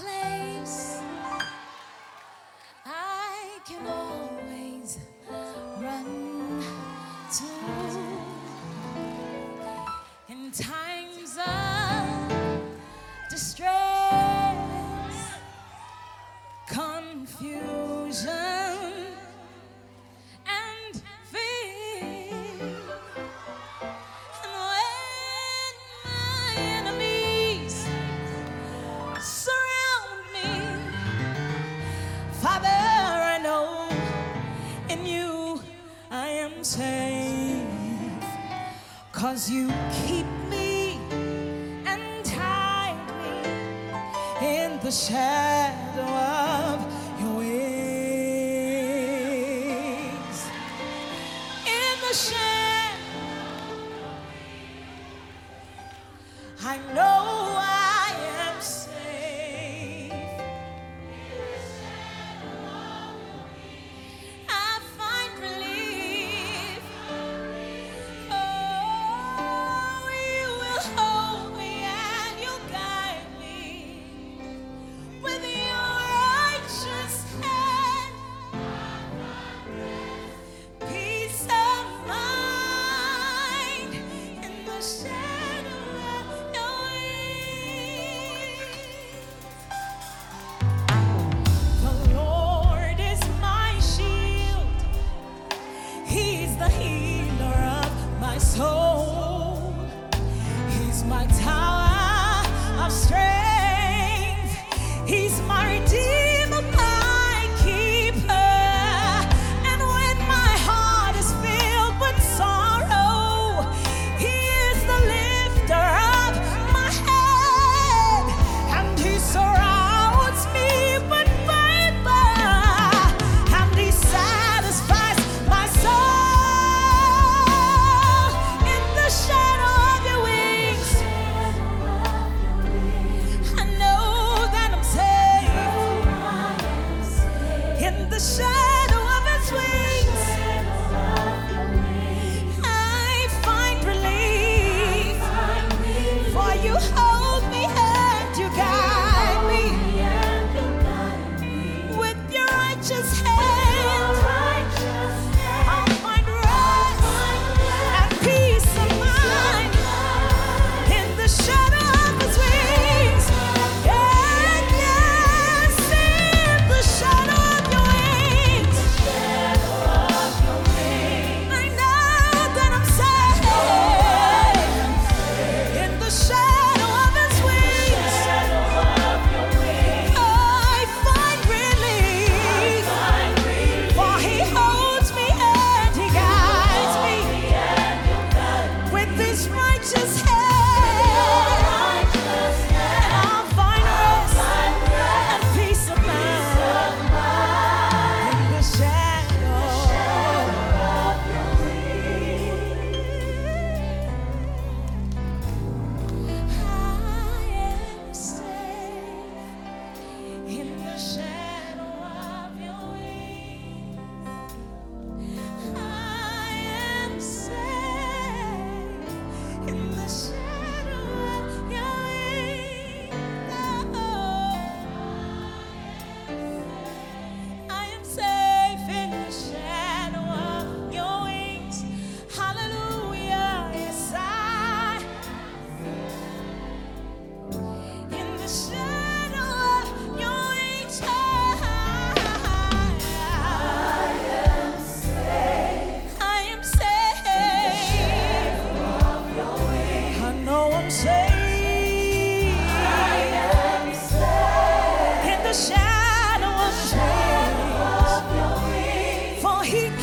place I can always run to in time. Cause you keep me and tie me in the shadow of your wings. In the shadow, I know.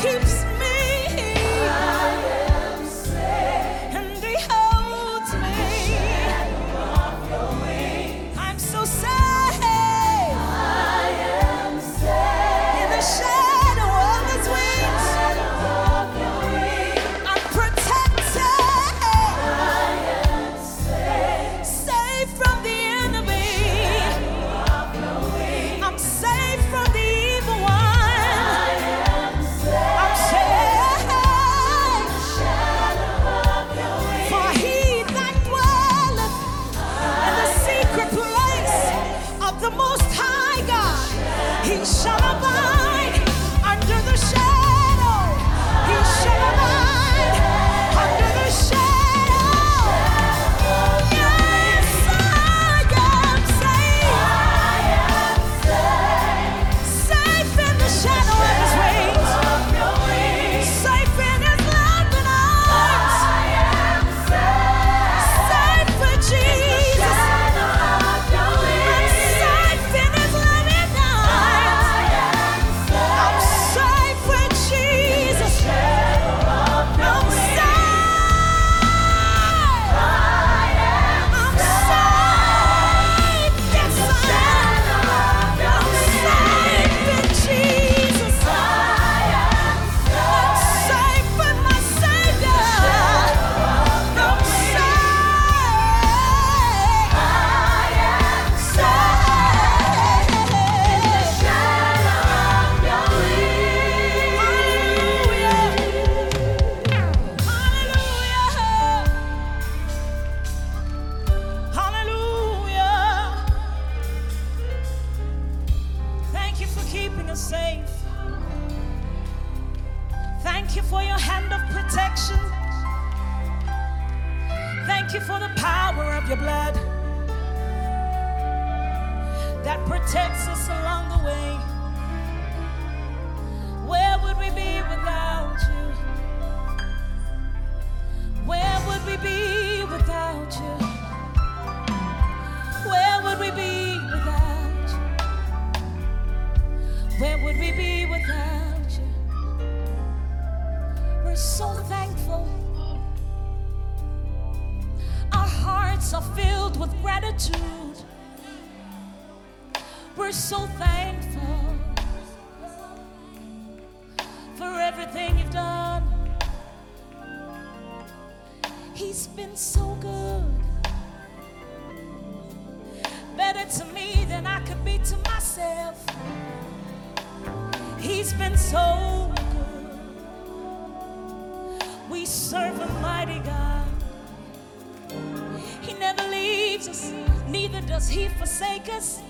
keeps for keeping us safe. Thank you for your hand of protection. Thank you for the power of your blood that protects us without you? We're so thankful. Our hearts are filled with gratitude. We're so thankful for everything you've done. He's been so good. Better to me He's been so good. We serve a mighty God. He never leaves us, neither does he forsake us.